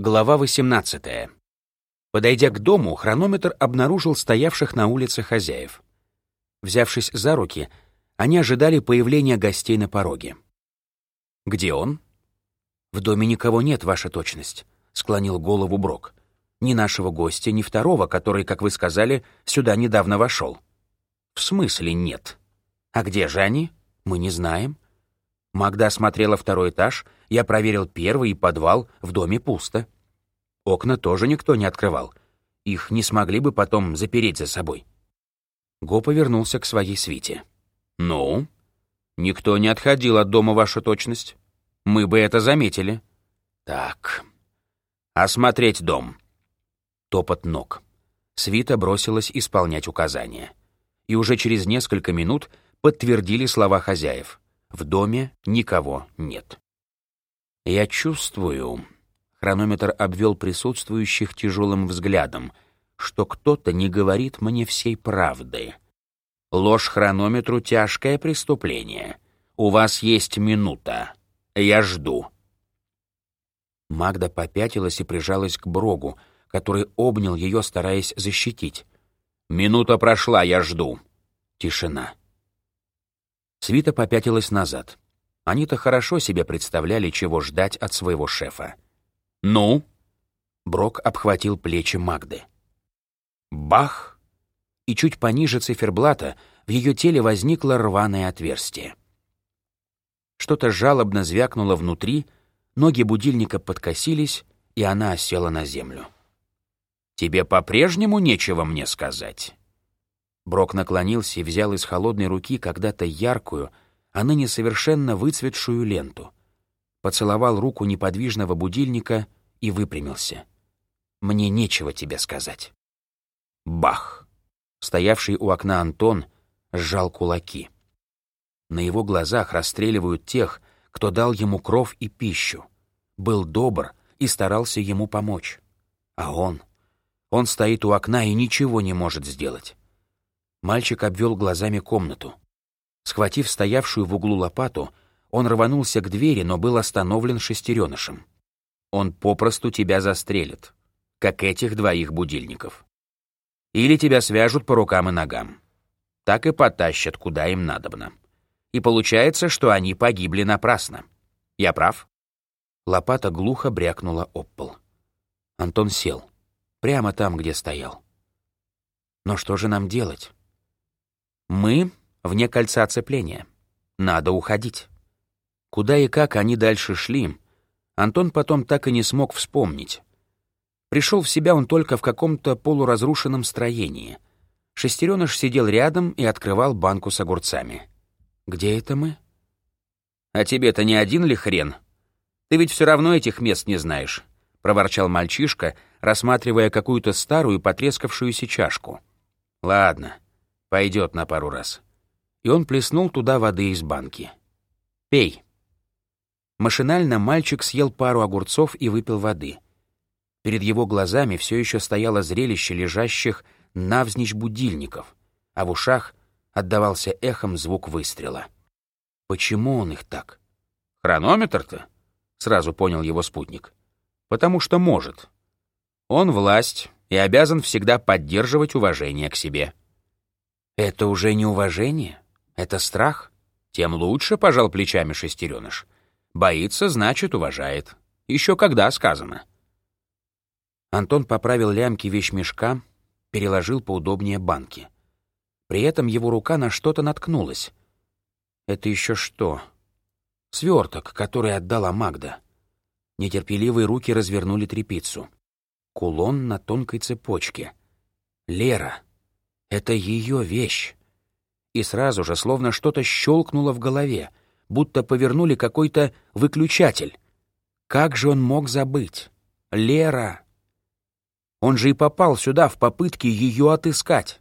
Глава 18. Подойдя к дому, хронометр обнаружил стоявших на улице хозяев. Взявшись за руки, они ожидали появления гостей на пороге. «Где он?» «В доме никого нет, ваша точность», — склонил голову Брок. «Ни нашего гостя, ни второго, который, как вы сказали, сюда недавно вошел». «В смысле нет? А где же они? Мы не знаем». Магда осмотрела второй этаж, я проверил первый и подвал, в доме пусто. Окна тоже никто не открывал. Их не смогли бы потом запереть за собой. Го повернулся к своей свите. «Ну?» «Никто не отходил от дома, ваша точность. Мы бы это заметили». «Так, осмотреть дом». Топот ног. Свита бросилась исполнять указания. И уже через несколько минут подтвердили слова хозяев. В доме никого нет. Я чувствую, хронометр обвел присутствующих тяжелым взглядом, что кто-то не говорит мне всей правды. Ложь хронометру — тяжкое преступление. У вас есть минута. Я жду. Магда попятилась и прижалась к Брогу, который обнял ее, стараясь защитить. «Минута прошла, я жду». Тишина. Свита попятилась назад. Они-то хорошо себе представляли, чего ждать от своего шефа. «Ну?» Брок обхватил плечи Магды. Бах! И чуть пониже циферблата в ее теле возникло рваное отверстие. Что-то жалобно звякнуло внутри, ноги будильника подкосились, и она осела на землю. «Тебе по-прежнему нечего мне сказать?» Брок наклонился и взял из холодной руки когда-то яркую, а ныне совершенно выцветшую ленту. Поцеловал руку неподвижного будильника и выпрямился. «Мне нечего тебе сказать». Бах! Стоявший у окна Антон сжал кулаки. На его глазах расстреливают тех, кто дал ему кров и пищу, был добр и старался ему помочь. А он... Он стоит у окна и ничего не может сделать. Мальчик обвел глазами комнату. Схватив стоявшую в углу лопату, он рванулся к двери, но был остановлен шестеренышем. Он попросту тебя застрелит, как этих двоих будильников. Или тебя свяжут по рукам и ногам. Так и потащат, куда им надобно. И получается, что они погибли напрасно. Я прав? Лопата глухо брякнула об пол. Антон сел, прямо там, где стоял. Но что же нам делать? Мы вне кольца оцепления. Надо уходить. Куда и как они дальше шли, Антон потом так и не смог вспомнить. Пришел в себя он только в каком-то полуразрушенном строении. Шестереныш сидел рядом и открывал банку с огурцами. «Где это мы?» «А тебе-то не один ли хрен? Ты ведь все равно этих мест не знаешь», — проворчал мальчишка, рассматривая какую-то старую потрескавшуюся чашку. «Ладно, Пойдет на пару раз. И он плеснул туда воды из банки. «Пей». Машинально мальчик съел пару огурцов и выпил воды. Перед его глазами все еще стояло зрелище лежащих навзничь будильников, а в ушах отдавался эхом звук выстрела. Почему он их так? Хронометр-то? Сразу понял его спутник. Потому что может. Он власть и обязан всегда поддерживать уважение к себе. Это уже не уважение, это страх. Тем лучше, пожал плечами шестереныш. Боится, значит, уважает. Еще когда сказано. Антон поправил лямки вещмешка, переложил поудобнее банки. При этом его рука на что-то наткнулась. Это еще что? Сверток, который отдала Магда. Нетерпеливые руки развернули трепицу. Кулон на тонкой цепочке. Лера. Это ее вещь. И сразу же словно что-то щелкнуло в голове, будто повернули какой-то выключатель. Как же он мог забыть? Лера! Он же и попал сюда в попытке ее отыскать.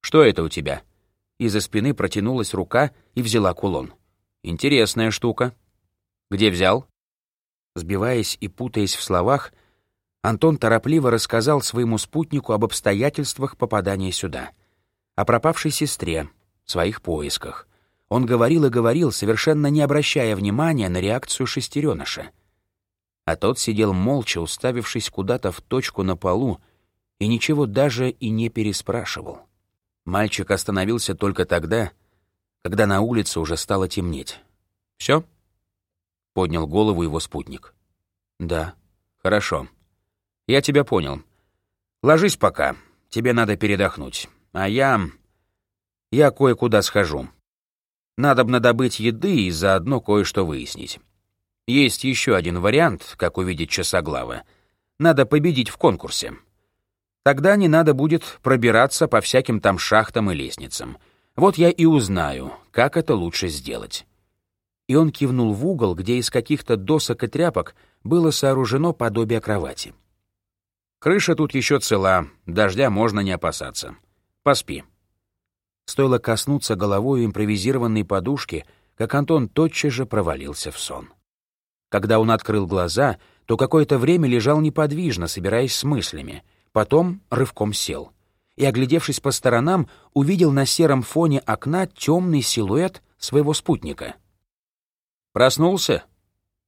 «Что это у тебя?» Из-за спины протянулась рука и взяла кулон. «Интересная штука. Где взял?» Сбиваясь и путаясь в словах, Антон торопливо рассказал своему спутнику об обстоятельствах попадания сюда, о пропавшей сестре, своих поисках. Он говорил и говорил, совершенно не обращая внимания на реакцию шестереныша. А тот сидел молча, уставившись куда-то в точку на полу, и ничего даже и не переспрашивал. Мальчик остановился только тогда, когда на улице уже стало темнеть. «Все?» — поднял голову его спутник. «Да». «Хорошо. Я тебя понял. Ложись пока. Тебе надо передохнуть. А я... Я кое-куда схожу. Надо бы добыть еды и заодно кое-что выяснить. Есть еще один вариант, как увидеть часоглава. Надо победить в конкурсе. Тогда не надо будет пробираться по всяким там шахтам и лестницам. Вот я и узнаю, как это лучше сделать. И он кивнул в угол, где из каких-то досок и тряпок было сооружено подобие кровати. Крыша тут еще цела, дождя можно не опасаться. Поспи. Стоило коснуться головой импровизированной подушки, как Антон тотчас же провалился в сон. Когда он открыл глаза, то какое-то время лежал неподвижно, собираясь с мыслями — Потом рывком сел и, оглядевшись по сторонам, увидел на сером фоне окна темный силуэт своего спутника. «Проснулся?»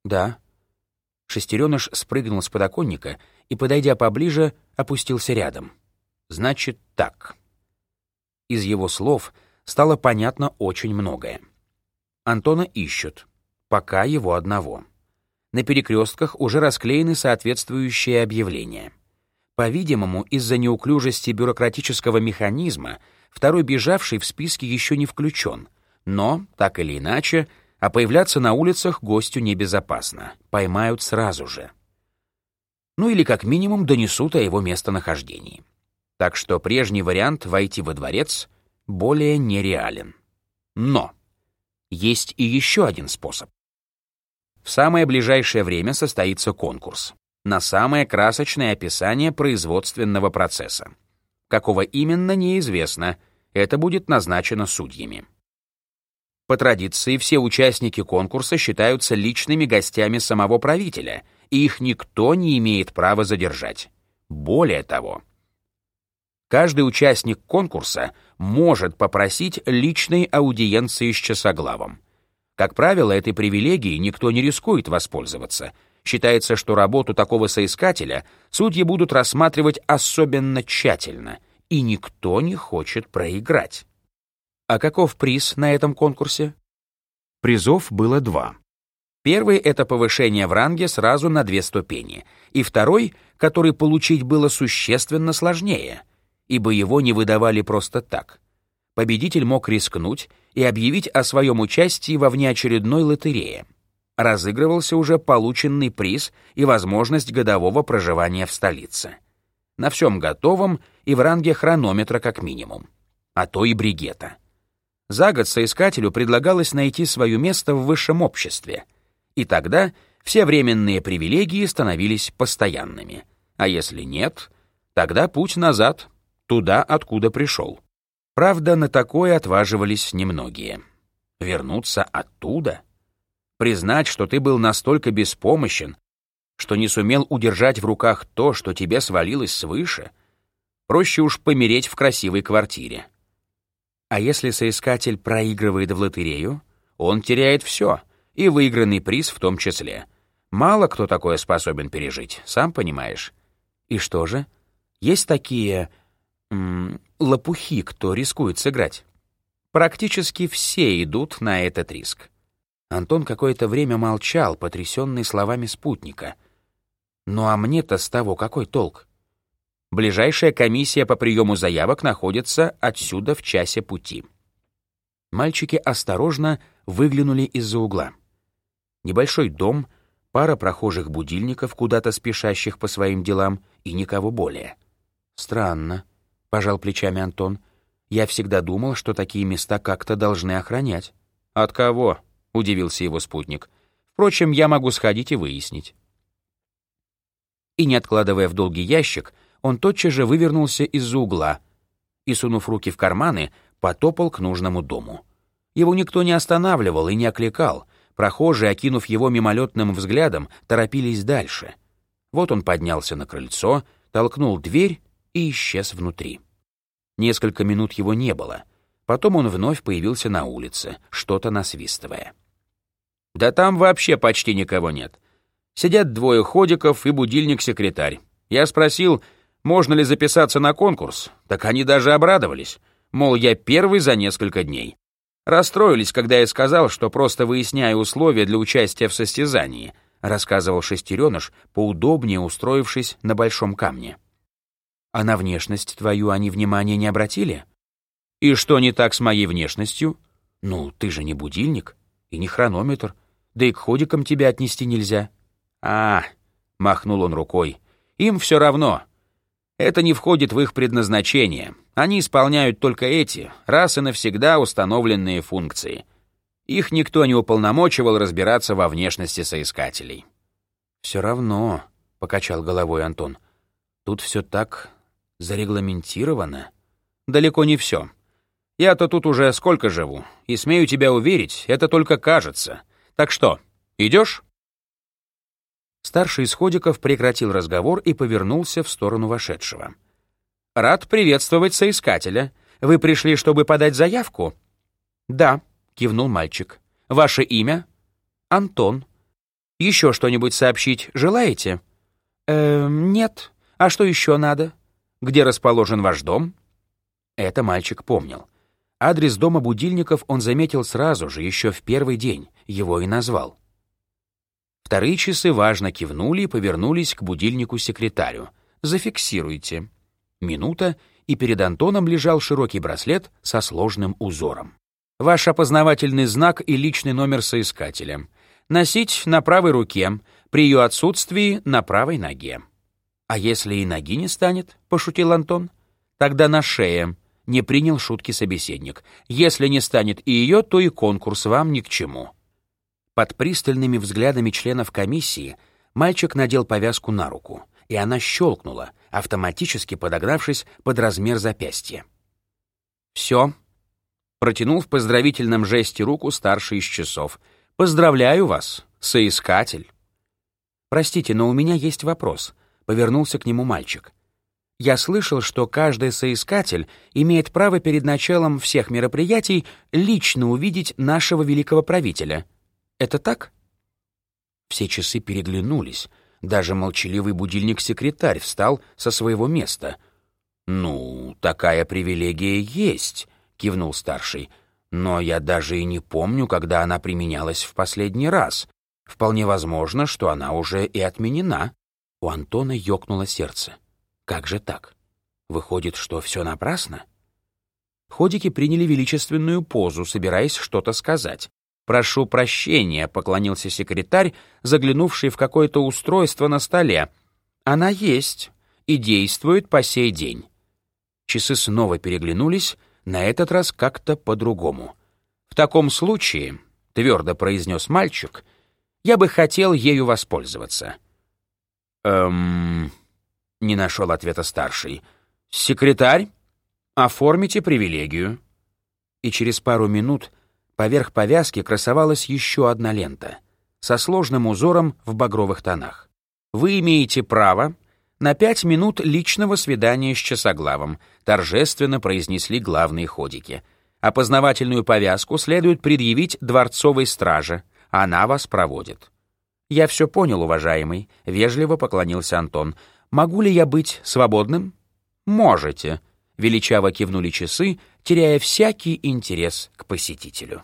«Да». Шестереныш спрыгнул с подоконника и, подойдя поближе, опустился рядом. «Значит так». Из его слов стало понятно очень многое. Антона ищут, пока его одного. На перекрестках уже расклеены соответствующие объявления — по-видимому, из-за неуклюжести бюрократического механизма второй бежавший в списке еще не включен. Но, так или иначе, а появляться на улицах гостю небезопасно. Поймают сразу же. Ну или как минимум донесут о его местонахождении. Так что прежний вариант войти во дворец более нереален. Но есть и еще один способ. В самое ближайшее время состоится конкурс на самое красочное описание производственного процесса. Какого именно, неизвестно, это будет назначено судьями. По традиции, все участники конкурса считаются личными гостями самого правителя, их никто не имеет права задержать. Более того, каждый участник конкурса может попросить личной аудиенции с часоглавом. Как правило, этой привилегией никто не рискует воспользоваться — Считается, что работу такого соискателя судьи будут рассматривать особенно тщательно, и никто не хочет проиграть. А каков приз на этом конкурсе? Призов было два. Первый — это повышение в ранге сразу на две ступени, и второй, который получить было существенно сложнее, ибо его не выдавали просто так. Победитель мог рискнуть и объявить о своем участии во внеочередной лотерее — разыгрывался уже полученный приз и возможность годового проживания в столице. На всем готовом и в ранге хронометра как минимум, а то и бригета. За год соискателю предлагалось найти свое место в высшем обществе, и тогда все временные привилегии становились постоянными, а если нет, тогда путь назад, туда, откуда пришел. Правда, на такое отваживались немногие. Вернуться оттуда — признать, что ты был настолько беспомощен, что не сумел удержать в руках то, что тебе свалилось свыше, проще уж помереть в красивой квартире. А если соискатель проигрывает в лотерею, он теряет все, и выигранный приз в том числе. Мало кто такое способен пережить, сам понимаешь. И что же? Есть такие... М лопухи, кто рискует сыграть. Практически все идут на этот риск. Антон какое-то время молчал, потрясенный словами спутника. «Ну а мне-то с того какой толк?» Ближайшая комиссия по приему заявок находится отсюда в часе пути. Мальчики осторожно выглянули из-за угла. Небольшой дом, пара прохожих будильников, куда-то спешащих по своим делам, и никого более. «Странно», — пожал плечами Антон. «Я всегда думал, что такие места как-то должны охранять». «От кого?» — удивился его спутник. «Впрочем, я могу сходить и выяснить». И, не откладывая в долгий ящик, он тотчас же вывернулся из-за угла и, сунув руки в карманы, потопал к нужному дому. Его никто не останавливал и не окликал. Прохожие, окинув его мимолетным взглядом, торопились дальше. Вот он поднялся на крыльцо, толкнул дверь и исчез внутри. Несколько минут его не было. Потом он вновь появился на улице, что-то насвистывая. Да там вообще почти никого нет. Сидят двое ходиков и будильник-секретарь. Я спросил, можно ли записаться на конкурс, так они даже обрадовались. Мол, я первый за несколько дней. Расстроились, когда я сказал, что просто выясняю условия для участия в состязании, рассказывал шестереныш, поудобнее устроившись на большом камне. А на внешность твою они внимания не обратили? И что не так с моей внешностью? Ну, ты же не будильник и не хронометр, да и к ходикам тебя отнести нельзя. А, махнул он рукой, им все равно. Это не входит в их предназначение. Они исполняют только эти, раз и навсегда установленные функции. Их никто не уполномочивал разбираться во внешности соискателей. «Все равно», — покачал головой Антон, — «тут все так зарегламентировано». «Далеко не все. Я-то тут уже сколько живу, и смею тебя уверить, это только кажется. Так что, идешь? Старший из ходиков прекратил разговор и повернулся в сторону вошедшего. «Рад приветствовать соискателя. Вы пришли, чтобы подать заявку?» «Да», — кивнул мальчик. «Ваше имя?» «Антон». «Еще что-нибудь сообщить желаете?» «Эм, нет. А что еще надо? Где расположен ваш дом?» Это мальчик помнил. Адрес дома будильников он заметил сразу же, еще в первый день, его и назвал. Вторые часы важно кивнули и повернулись к будильнику-секретарю. «Зафиксируйте». Минута, и перед Антоном лежал широкий браслет со сложным узором. Ваш опознавательный знак и личный номер соискателя. Носить на правой руке, при ее отсутствии на правой ноге. «А если и ноги не станет?» — пошутил Антон. «Тогда на шее», — не принял шутки собеседник. «Если не станет и ее, то и конкурс вам ни к чему». Под пристальными взглядами членов комиссии мальчик надел повязку на руку, и она щелкнула, автоматически подогнавшись под размер запястья. «Все», — протянул в поздравительном жесте руку старший из часов. «Поздравляю вас, соискатель». «Простите, но у меня есть вопрос», — повернулся к нему мальчик. «Я слышал, что каждый соискатель имеет право перед началом всех мероприятий лично увидеть нашего великого правителя». Это так?» Все часы переглянулись. Даже молчаливый будильник-секретарь встал со своего места. «Ну, такая привилегия есть», — кивнул старший. «Но я даже и не помню, когда она применялась в последний раз. Вполне возможно, что она уже и отменена». У Антона ёкнуло сердце. «Как же так? Выходит, что все напрасно?» Ходики приняли величественную позу, собираясь что-то сказать. «Прошу прощения», — поклонился секретарь, заглянувший в какое-то устройство на столе. «Она есть и действует по сей день». Часы снова переглянулись, на этот раз как-то по-другому. «В таком случае», — твердо произнес мальчик, — «я бы хотел ею воспользоваться». «Эм...» — не нашел ответа старший. «Секретарь, оформите привилегию». И через пару минут Поверх повязки красовалась еще одна лента со сложным узором в багровых тонах. Вы имеете право на пять минут личного свидания с часоглавом, торжественно произнесли главные ходики. Опознавательную повязку следует предъявить дворцовой страже. Она вас проводит. Я все понял, уважаемый, вежливо поклонился Антон. Могу ли я быть свободным? Можете, величаво кивнули часы, теряя всякий интерес к посетителю.